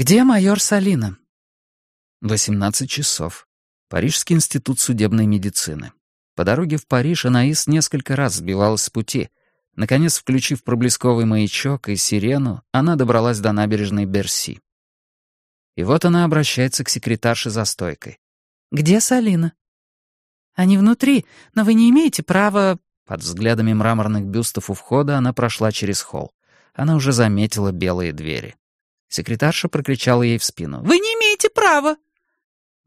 «Где майор Салина?» Восемнадцать часов. Парижский институт судебной медицины. По дороге в Париж Анаис несколько раз сбивалась с пути. Наконец, включив проблесковый маячок и сирену, она добралась до набережной Берси. И вот она обращается к секретарше за стойкой. «Где Салина?» «Они внутри, но вы не имеете права...» Под взглядами мраморных бюстов у входа она прошла через холл. Она уже заметила белые двери. Секретарша прокричала ей в спину. «Вы не имеете права!»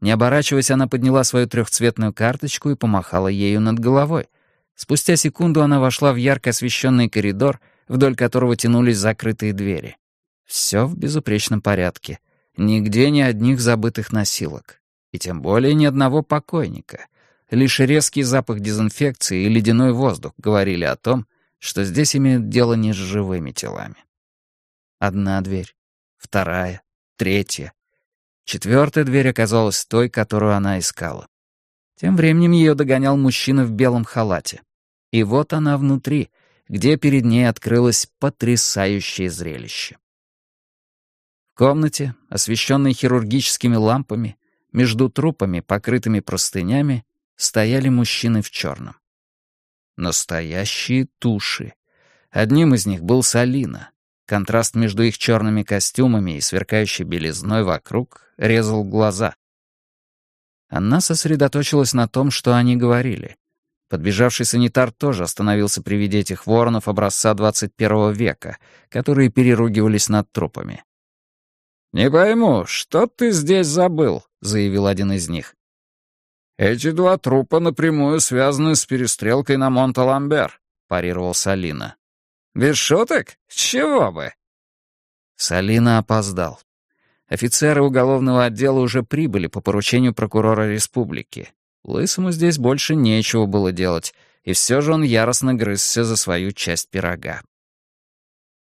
Не оборачиваясь, она подняла свою трехцветную карточку и помахала ею над головой. Спустя секунду она вошла в ярко освещенный коридор, вдоль которого тянулись закрытые двери. Все в безупречном порядке. Нигде ни одних забытых носилок. И тем более ни одного покойника. Лишь резкий запах дезинфекции и ледяной воздух говорили о том, что здесь имеют дело не с живыми телами. Одна дверь, вторая, третья. Четвертая дверь оказалась той, которую она искала. Тем временем ее догонял мужчина в белом халате. И вот она внутри, где перед ней открылось потрясающее зрелище. В комнате, освещенной хирургическими лампами, между трупами, покрытыми простынями, стояли мужчины в черном. Настоящие туши. Одним из них был Салина, Контраст между их черными костюмами и сверкающей белизной вокруг резал глаза. Она сосредоточилась на том, что они говорили. Подбежавший санитар тоже остановился при виде этих воронов образца 21 века, которые переругивались над трупами. «Не пойму, что ты здесь забыл?» — заявил один из них. «Эти два трупа напрямую связаны с перестрелкой на Монталамбер», — парировал Салина. Без шуток? Чего бы?» Салина опоздал. Офицеры уголовного отдела уже прибыли по поручению прокурора республики. Лысому здесь больше нечего было делать, и все же он яростно грызся за свою часть пирога.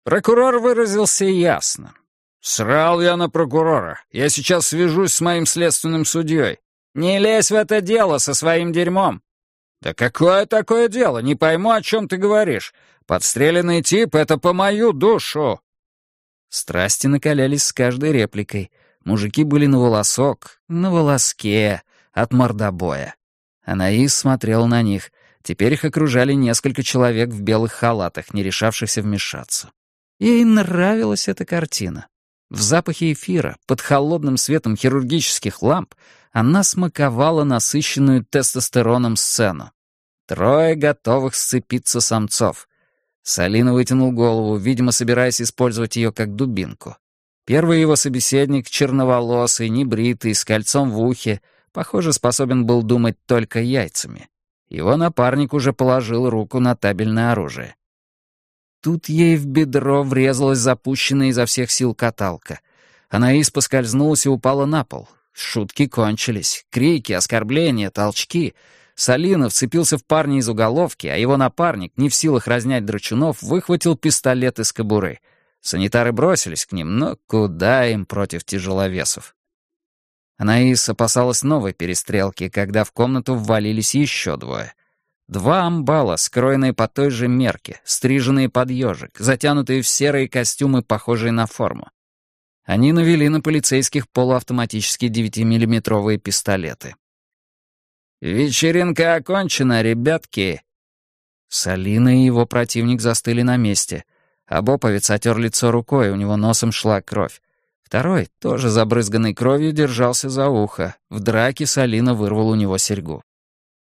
Прокурор выразился ясно. «Срал я на прокурора. Я сейчас свяжусь с моим следственным судьей. Не лезь в это дело со своим дерьмом». «Да какое такое дело? Не пойму, о чем ты говоришь. Подстреленный тип — это по мою душу!» Страсти накалялись с каждой репликой. Мужики были на волосок, на волоске, от мордобоя. Анаис смотрел на них. Теперь их окружали несколько человек в белых халатах, не решавшихся вмешаться. Ей нравилась эта картина. В запахе эфира, под холодным светом хирургических ламп, она смаковала насыщенную тестостероном сцену. Трое готовых сцепиться самцов. Салина вытянул голову, видимо, собираясь использовать ее как дубинку. Первый его собеседник, черноволосый, небритый, с кольцом в ухе, похоже, способен был думать только яйцами. Его напарник уже положил руку на табельное оружие. Тут ей в бедро врезалась запущенная изо всех сил каталка. Анаис поскользнулась и упала на пол. Шутки кончились. Крики, оскорбления, толчки — Салина вцепился в парня из уголовки, а его напарник, не в силах разнять драчунов, выхватил пистолет из кобуры. Санитары бросились к ним, но куда им против тяжеловесов? Анаис опасалась новой перестрелки, когда в комнату ввалились еще двое. Два амбала, скроенные по той же мерке, стриженные под ежик, затянутые в серые костюмы, похожие на форму. Они навели на полицейских полуавтоматические 9-миллиметровые пистолеты. «Вечеринка окончена, ребятки!» Салина и его противник застыли на месте. Обоповец отер лицо рукой, у него носом шла кровь. Второй, тоже забрызганный кровью, держался за ухо. В драке Салина вырвал у него серьгу.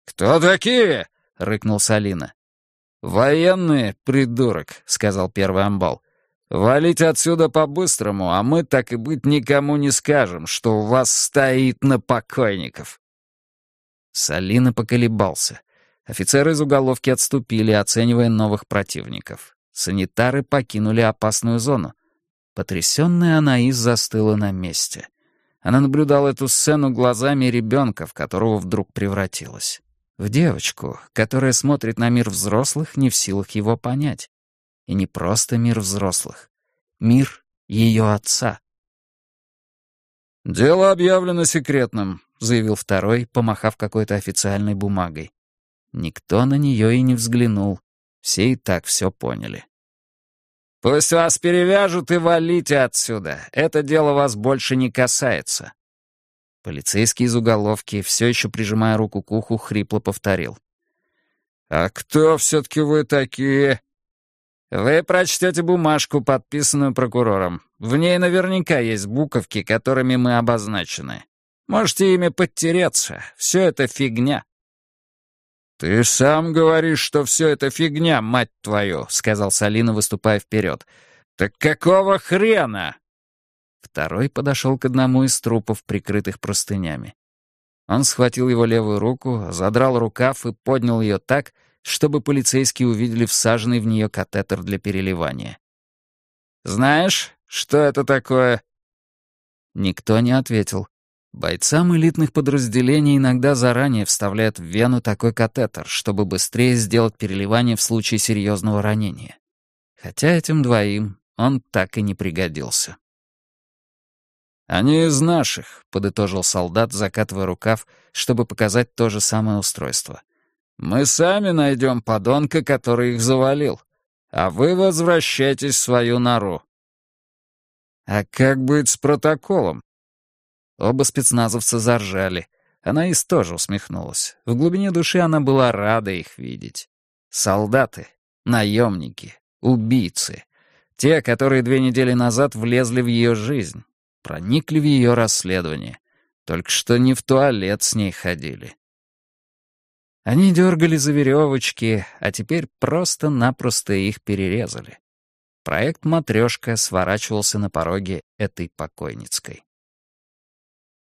«Кто такие?» — рыкнул Салина. «Военные, придурок», — сказал первый амбал. «Валите отсюда по-быстрому, а мы, так и быть, никому не скажем, что у вас стоит на покойников». Салина поколебался. Офицеры из уголовки отступили, оценивая новых противников. Санитары покинули опасную зону. Потрясённая Анаис застыла на месте. Она наблюдала эту сцену глазами ребенка, в которого вдруг превратилась. В девочку, которая смотрит на мир взрослых, не в силах его понять. И не просто мир взрослых. Мир ее отца. «Дело объявлено секретным», — заявил второй, помахав какой-то официальной бумагой. Никто на нее и не взглянул. Все и так все поняли. «Пусть вас перевяжут и валите отсюда. Это дело вас больше не касается». Полицейский из уголовки, все еще прижимая руку к уху, хрипло повторил. «А кто все-таки вы такие?» «Вы прочтете бумажку, подписанную прокурором. В ней наверняка есть буковки, которыми мы обозначены. Можете ими подтереться. Все это фигня». «Ты сам говоришь, что все это фигня, мать твою», — сказал Салина, выступая вперед. «Так какого хрена?» Второй подошел к одному из трупов, прикрытых простынями. Он схватил его левую руку, задрал рукав и поднял ее так, чтобы полицейские увидели всаженный в нее катетер для переливания. «Знаешь, что это такое?» Никто не ответил. Бойцам элитных подразделений иногда заранее вставляют в вену такой катетер, чтобы быстрее сделать переливание в случае серьезного ранения. Хотя этим двоим он так и не пригодился. «Они из наших», — подытожил солдат, закатывая рукав, чтобы показать то же самое устройство. «Мы сами найдем подонка, который их завалил, а вы возвращайтесь в свою нору». «А как быть с протоколом?» Оба спецназовца заржали. Анаис тоже усмехнулась. В глубине души она была рада их видеть. Солдаты, наемники, убийцы. Те, которые две недели назад влезли в ее жизнь, проникли в ее расследование. Только что не в туалет с ней ходили. Они дергали за веревочки, а теперь просто-напросто их перерезали. Проект «Матрешка» сворачивался на пороге этой покойницкой.